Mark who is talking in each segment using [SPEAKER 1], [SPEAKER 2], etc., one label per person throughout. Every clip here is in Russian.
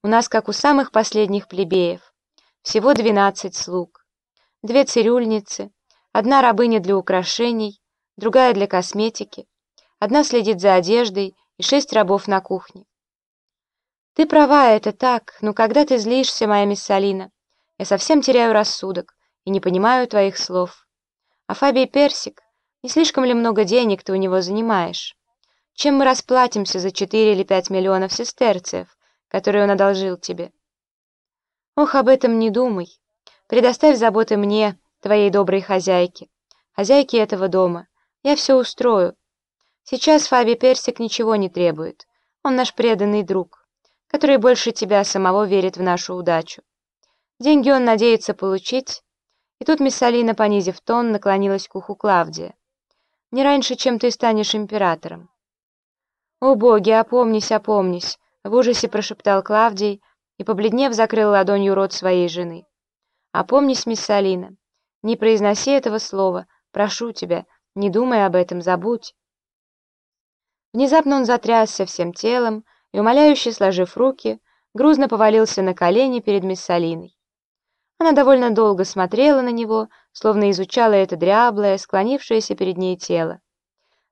[SPEAKER 1] У нас, как у самых последних плебеев, всего двенадцать слуг. Две цирюльницы, одна рабыня для украшений, другая для косметики, одна следит за одеждой и шесть рабов на кухне. Ты права, это так, но когда ты злишься, моя мисс Салина, я совсем теряю рассудок и не понимаю твоих слов. А Фабий Персик, не слишком ли много денег ты у него занимаешь? Чем мы расплатимся за четыре или пять миллионов сестерцев, которые он одолжил тебе? Ох, об этом не думай. Предоставь заботы мне, твоей доброй хозяйке, хозяйке этого дома. Я все устрою. Сейчас Фаби Персик ничего не требует. Он наш преданный друг, который больше тебя самого верит в нашу удачу. Деньги он надеется получить. И тут мисс Алина, понизив тон, наклонилась к уху Клавдия. Не раньше, чем ты станешь императором. «О боги, опомнись, опомнись!» — в ужасе прошептал Клавдий и, побледнев, закрыл ладонью рот своей жены. «Опомнись, мисс Алина, не произноси этого слова, прошу тебя, не думай об этом, забудь». Внезапно он затрясся всем телом и, умоляюще сложив руки, грузно повалился на колени перед мисс Алиной. Она довольно долго смотрела на него, словно изучала это дряблое, склонившееся перед ней тело.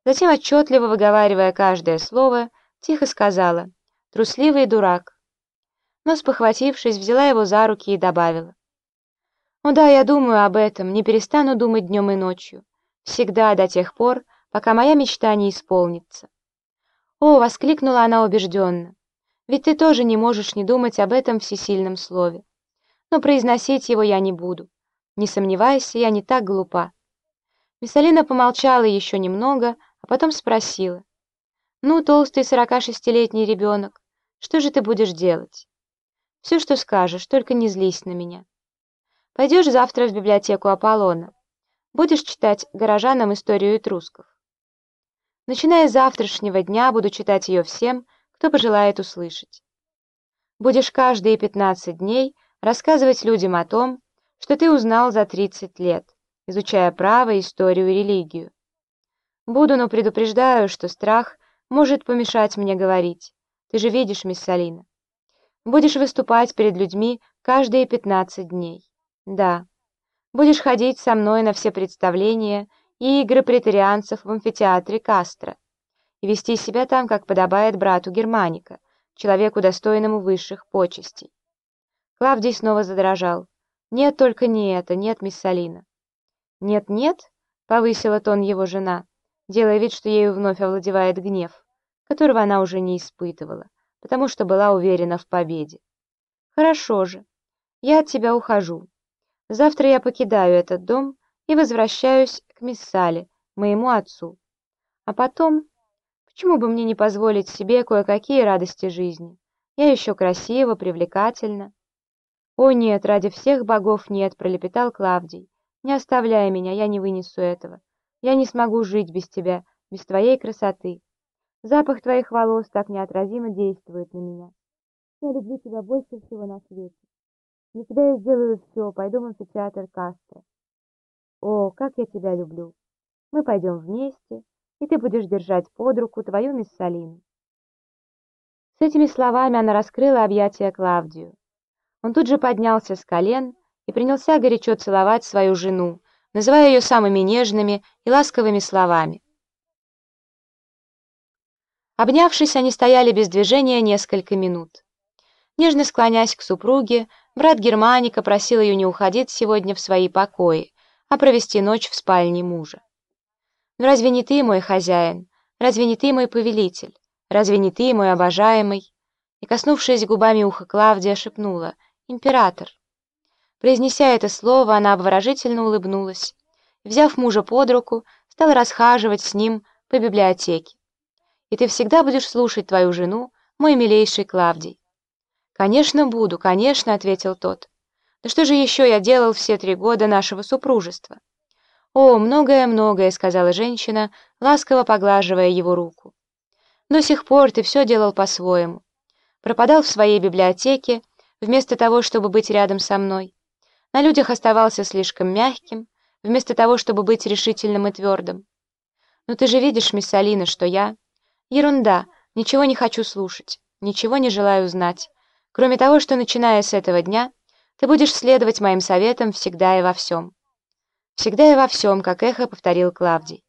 [SPEAKER 1] Затем, отчетливо выговаривая каждое слово, тихо сказала «Трусливый дурак». Но, спохватившись, взяла его за руки и добавила «О да, я думаю об этом, не перестану думать днем и ночью. Всегда до тех пор, пока моя мечта не исполнится». «О!» — воскликнула она убежденно. «Ведь ты тоже не можешь не думать об этом всесильном слове. Но произносить его я не буду. Не сомневайся, я не так глупа». Миссалина помолчала еще немного, а потом спросила. «Ну, толстый сорока шестилетний ребенок, что же ты будешь делать?» «Все, что скажешь, только не злись на меня. Пойдешь завтра в библиотеку Аполлона. Будешь читать горожанам историю этрусков. Начиная с завтрашнего дня буду читать ее всем, кто пожелает услышать. Будешь каждые пятнадцать дней рассказывать людям о том, что ты узнал за тридцать лет, изучая право, историю и религию. Буду, но предупреждаю, что страх может помешать мне говорить. Ты же видишь, мисс Салина. Будешь выступать перед людьми каждые пятнадцать дней. Да. Будешь ходить со мной на все представления и игры претарианцев в амфитеатре Кастро и вести себя там, как подобает брату Германика, человеку, достойному высших почестей. Клавдий снова задрожал. «Нет, только не это, нет, мисс Салина». «Нет-нет», — повысила тон его жена, — делая вид, что ею вновь овладевает гнев, которого она уже не испытывала, потому что была уверена в победе. «Хорошо же. Я от тебя ухожу. Завтра я покидаю этот дом и возвращаюсь к мисс Салли, моему отцу. А потом, почему бы мне не позволить себе кое-какие радости жизни? Я еще красива, привлекательна». «О нет, ради всех богов нет», — пролепетал Клавдий. «Не оставляй меня, я не вынесу этого. Я не смогу жить без тебя, без твоей красоты. Запах твоих волос так неотразимо действует на меня. Я люблю тебя больше всего на свете. Для тебя я сделаю все, пойду в амфитеатр Кастро. О, как я тебя люблю. Мы пойдем вместе, и ты будешь держать под руку твою мисс Салину. С этими словами она раскрыла объятия Клавдию. Он тут же поднялся с колен и принялся горячо целовать свою жену, называя ее самыми нежными и ласковыми словами. Обнявшись, они стояли без движения несколько минут. Нежно склонясь к супруге, брат Германика просил ее не уходить сегодня в свои покои, а провести ночь в спальне мужа. «Но разве не ты мой хозяин? Разве не ты мой повелитель? Разве не ты мой обожаемый?» И, коснувшись губами уха Клавдия, шепнула «Император». Произнеся это слово, она обворожительно улыбнулась. Взяв мужа под руку, стала расхаживать с ним по библиотеке. «И ты всегда будешь слушать твою жену, мой милейший Клавдий». «Конечно буду, конечно», — ответил тот. «Да что же еще я делал все три года нашего супружества?» «О, многое-многое», — сказала женщина, ласково поглаживая его руку. «До сих пор ты все делал по-своему. Пропадал в своей библиотеке, вместо того, чтобы быть рядом со мной. На людях оставался слишком мягким, вместо того, чтобы быть решительным и твердым. «Но ты же видишь, мисс Алина, что я...» «Ерунда, ничего не хочу слушать, ничего не желаю знать. кроме того, что, начиная с этого дня, ты будешь следовать моим советам всегда и во всем». «Всегда и во всем», — как эхо повторил Клавдий.